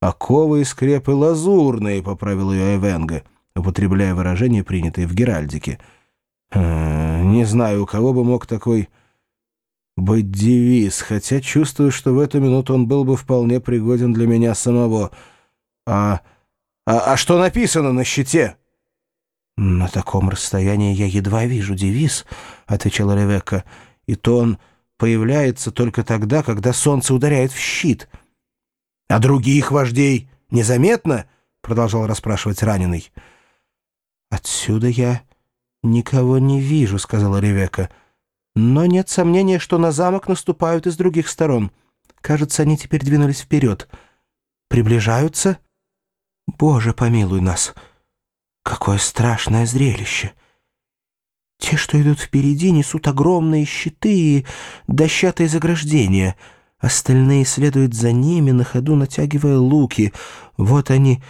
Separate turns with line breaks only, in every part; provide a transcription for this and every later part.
«Оковы и скрепы лазурные», — поправил ее Эвенга, употребляя выражение, принятое в Геральдике. «Э, «Не знаю, у кого бы мог такой быть девиз, хотя чувствую, что в эту минуту он был бы вполне пригоден для меня самого. А, а, а что написано на щите?»
«На таком расстоянии я едва вижу девиз», — отвечала Ревекка, — «и то он появляется только тогда, когда солнце ударяет в щит».
«А других вождей незаметно?» — продолжал расспрашивать раненый.
«Отсюда я никого не вижу», — сказала Ревекка. «Но нет сомнения, что на замок наступают из других сторон. Кажется, они теперь двинулись вперед. Приближаются? Боже, помилуй нас!» Какое страшное зрелище! Те, что идут впереди, несут огромные щиты и дощатые заграждения. Остальные следуют за ними, на ходу натягивая луки. Вот они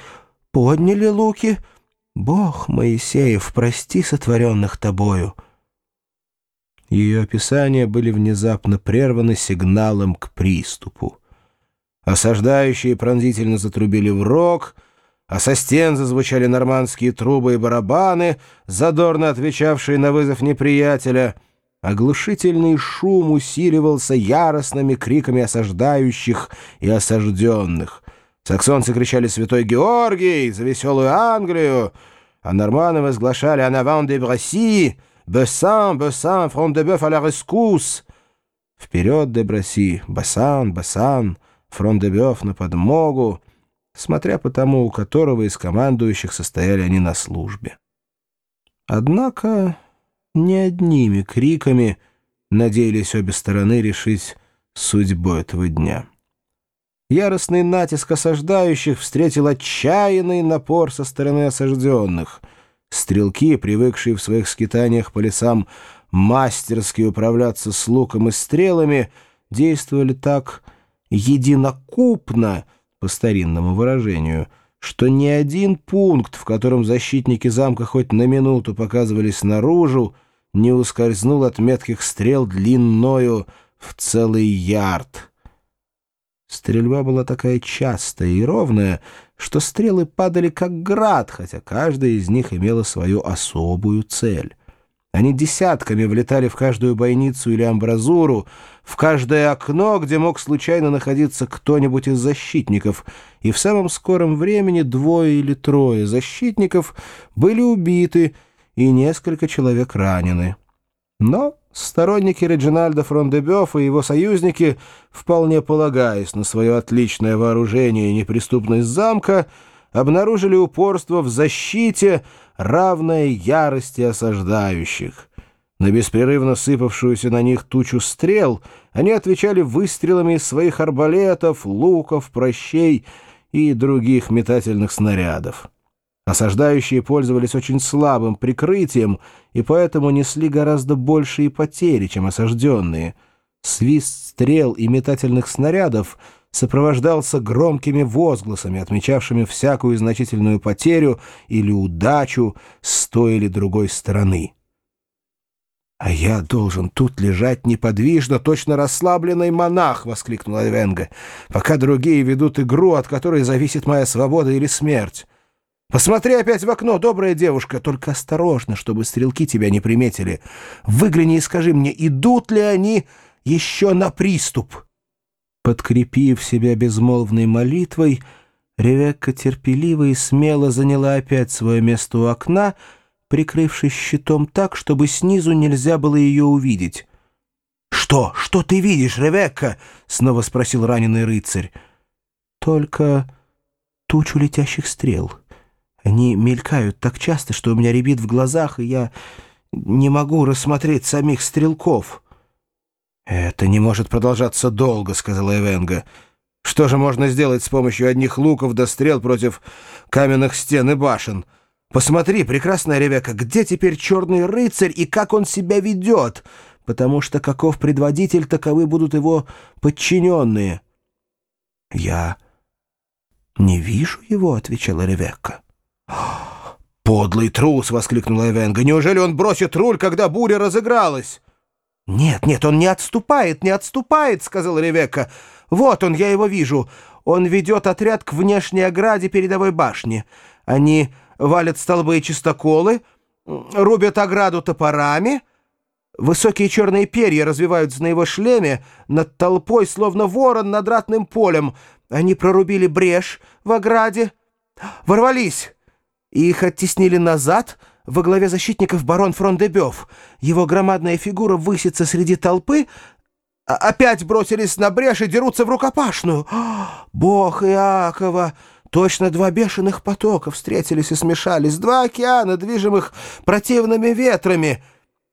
подняли луки. Бог Моисеев, прости сотворенных тобою.
Ее описания были внезапно прерваны сигналом к приступу. Осаждающие пронзительно затрубили в рог — а со стен зазвучали нормандские трубы и барабаны, задорно отвечавшие на вызов неприятеля. Оглушительный шум усиливался яростными криками осаждающих и осажденных. Саксонцы кричали «Святой Георгий! За веселую Англию!» а норманы возглашали «En avant de Браси! Бессан, Бессан, фронт де бёф à la rescousse!» «Вперед, де Браси! Бессан, Бессан, фронт де бёф на подмогу!» смотря по тому, у которого из командующих состояли они на службе. Однако не одними криками надеялись обе стороны решить судьбу этого дня. Яростный натиск осаждающих встретил отчаянный напор со стороны осажденных. Стрелки, привыкшие в своих скитаниях по лесам мастерски управляться с луком и стрелами, действовали так единокупно — по старинному выражению, что ни один пункт, в котором защитники замка хоть на минуту показывались наружу, не ускользнул от метких стрел длинною в целый ярд. Стрельба была такая частая и ровная, что стрелы падали как град, хотя каждая из них имела свою особую цель. Они десятками влетали в каждую бойницу или амбразуру, в каждое окно, где мог случайно находиться кто-нибудь из защитников, и в самом скором времени двое или трое защитников были убиты и несколько человек ранены. Но сторонники Реджинальда Фрондебёфа и его союзники, вполне полагаясь на свое отличное вооружение и неприступность замка, обнаружили упорство в защите, равное ярости осаждающих. На беспрерывно сыпавшуюся на них тучу стрел они отвечали выстрелами из своих арбалетов, луков, прощей и других метательных снарядов. Осаждающие пользовались очень слабым прикрытием и поэтому несли гораздо большие потери, чем осажденные. Свист стрел и метательных снарядов — сопровождался громкими возгласами, отмечавшими всякую значительную потерю или удачу с той или другой стороны. «А я должен тут лежать неподвижно, точно расслабленный монах!» — воскликнул Эвенга. «Пока другие ведут игру, от которой зависит моя свобода или смерть. Посмотри опять в окно, добрая девушка, только осторожно, чтобы стрелки тебя не приметили. Выгляни и скажи мне, идут ли они еще на приступ?» Подкрепив себя безмолвной молитвой, Ревекка терпеливо и смело заняла опять свое место у окна, прикрывшись щитом так, чтобы снизу нельзя было ее увидеть. «Что? Что ты видишь, Ревекка?» — снова спросил раненый рыцарь. «Только тучу летящих стрел. Они мелькают так часто, что у меня рябит в глазах, и я не могу рассмотреть самих стрелков». «Это не может продолжаться долго», — сказала Эвенга. «Что же можно сделать с помощью одних луков до стрел против каменных стен и башен? Посмотри, прекрасная Ревека, где теперь черный рыцарь и как он себя ведет? Потому что каков предводитель, таковы будут его подчиненные». «Я не вижу его», — отвечала Ревекка. «Подлый трус!» — воскликнула Эвенга. «Неужели он бросит руль, когда буря разыгралась?» «Нет, нет, он не отступает, не отступает», — сказала Ревекка. «Вот он, я его вижу.
он ведет отряд к внешней ограде передовой башни. Они валят столбы и чистоколы, рубят ограду топорами. Высокие черные перья развиваются на его шлеме, над толпой, словно ворон над ратным полем. Они прорубили брешь в ограде, ворвались, и их оттеснили назад — во главе защитников барон Фрондебёв. Его громадная фигура высится среди толпы, а опять бросились на брешь и дерутся в рукопашную. Бог Иакова! Точно два бешеных потока встретились и смешались, два океана, движимых противными ветрами.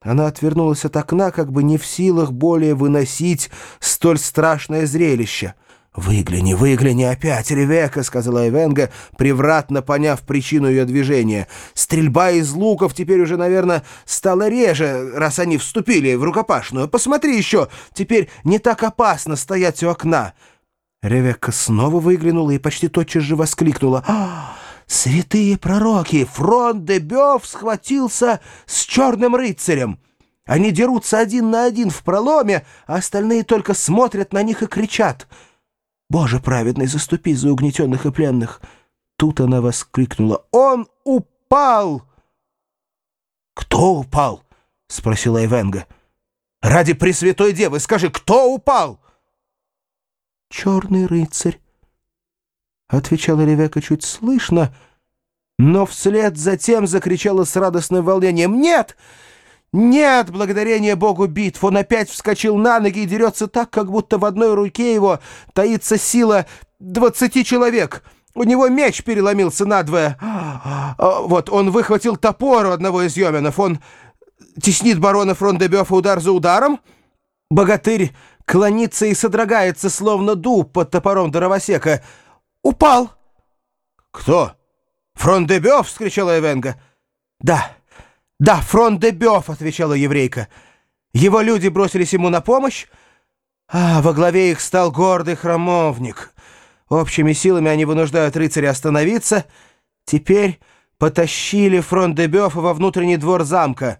Она отвернулась от окна, как бы не в силах более выносить столь страшное зрелище. «Выгляни, выгляни опять, Ревека», — сказала Эвенга, превратно поняв причину ее движения. «Стрельба из луков теперь уже, наверное, стала реже, раз они вступили в рукопашную. Посмотри еще, теперь не так опасно стоять у окна». Ревекка снова выглянула и почти тотчас же воскликнула. «А, святые пророки! Фронт де Бёв схватился с черным рыцарем!» Они дерутся один на один в проломе, а остальные только смотрят на них и кричат — Боже праведный, заступись за угнетенных и пленных!» Тут она воскликнула. «Он упал!» «Кто упал?» — спросила Эвенга. «Ради Пресвятой Девы скажи, кто упал?» «Черный рыцарь», — отвечала Ревека чуть слышно, но вслед за тем закричала с радостным волнением. «Нет! Нет, благодарение Богу битв, он опять вскочил на ноги и дерется так, как будто в одной руке его таится сила двадцати человек. У него меч переломился надвое. А, вот, он выхватил топор у одного из йоменов. Он теснит барона Фрондебёфа удар за ударом. Богатырь клонится и содрогается, словно дуб под топором дровосека. Упал.
«Кто? Фрондебёв?» — вскричала Эвенга.
«Да». «Да, фронт де Бёв», — отвечала еврейка. «Его люди бросились ему на помощь, а во главе их стал гордый храмовник. Общими силами они вынуждают рыцаря остановиться. Теперь потащили фронт де во внутренний двор замка.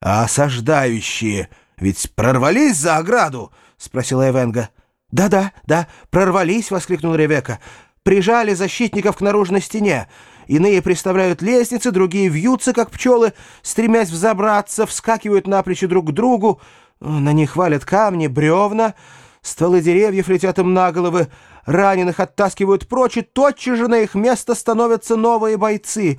А осаждающие ведь прорвались за ограду?» — спросила Эвенга.
«Да-да, да, прорвались!» — воскликнул Ревека. «Прижали защитников к наружной стене». Иные представляют лестницы, другие вьются, как пчелы, стремясь взобраться, вскакивают на плечи друг к другу. На них валят камни, бревна, стволы деревьев летят им на головы, раненых оттаскивают прочь, и тотчас же на их место становятся новые бойцы.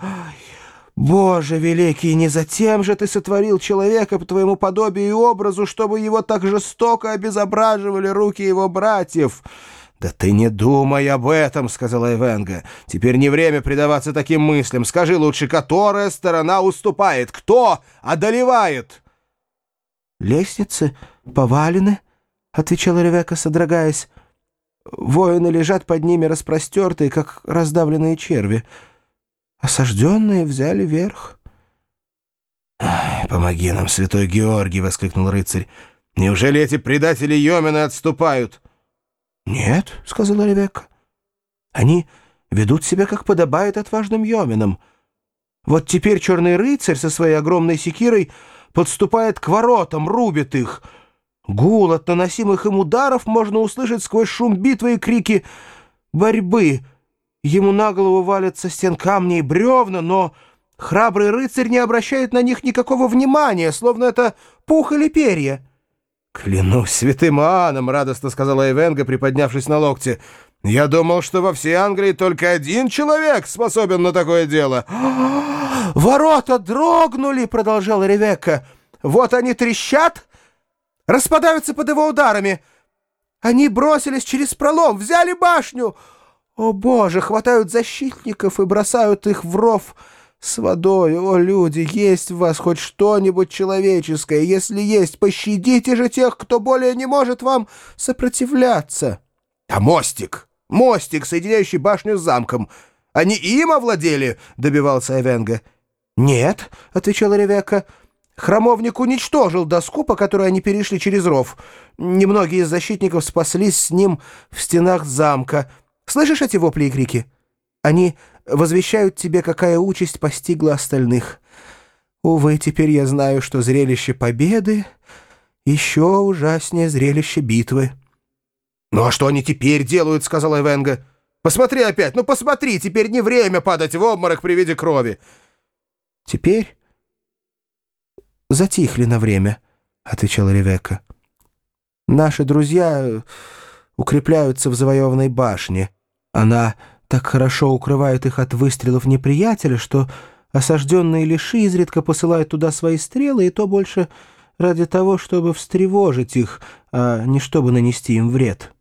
Боже великий, не затем же ты сотворил человека по твоему подобию и образу, чтобы его так жестоко обезображивали руки его братьев».
«Да ты не думай об этом», — сказала Эвенга. «Теперь не время предаваться таким мыслям. Скажи лучше, которая сторона уступает? Кто одолевает?»
«Лестницы повалены», — отвечала Ревека, содрогаясь. «Воины лежат под ними распростертые, как раздавленные черви. Осажденные взяли верх».
«Помоги нам, святой Георгий!» — воскликнул рыцарь. «Неужели эти предатели Йомены отступают?»
«Нет», — сказала Ревекка. «Они ведут себя, как подобает отважным йоминам. Вот теперь черный рыцарь со своей огромной секирой подступает к воротам, рубит их. Гул от наносимых им ударов можно услышать сквозь шум битвы и крики борьбы. Ему на голову валятся стен камни и бревна, но храбрый рыцарь не обращает на них никакого внимания, словно это пух или перья».
«Клянусь святым Иоанном!» — радостно сказала Эвенга, приподнявшись на локте. «Я думал, что во всей Англии только один человек способен на такое дело!»
«Ворота дрогнули!» — продолжала Ревекка. «Вот они трещат, распадаются под его ударами. Они бросились через пролом, взяли башню. О, Боже, хватают защитников и бросают их в ров!» С водой. О, люди, есть в вас хоть что-нибудь человеческое? Если есть, пощадите же тех, кто более не может вам сопротивляться.
А мостик? Мостик, соединяющий башню с замком. Они им овладели? Добивался Эвенга.
Нет, отвечала Ревекка. Храмовник уничтожил доску, по которой они перешли через ров. Немногие из защитников спаслись с ним в стенах замка. Слышишь эти вопли и крики? Они возвещают тебе, какая участь постигла остальных. Увы, теперь я знаю, что зрелище победы еще ужаснее зрелище битвы».
«Ну а что они теперь делают?» — сказала Эвенга. «Посмотри опять! Ну посмотри! Теперь не время падать в обморок при виде крови!»
«Теперь затихли на время», — отвечала Ревекка. «Наши друзья укрепляются в завоеванной башне. Она так хорошо укрывает их от выстрелов неприятеля, что осажденные лиши изредка посылают туда свои стрелы, и то больше ради того, чтобы встревожить их, а не чтобы нанести им вред».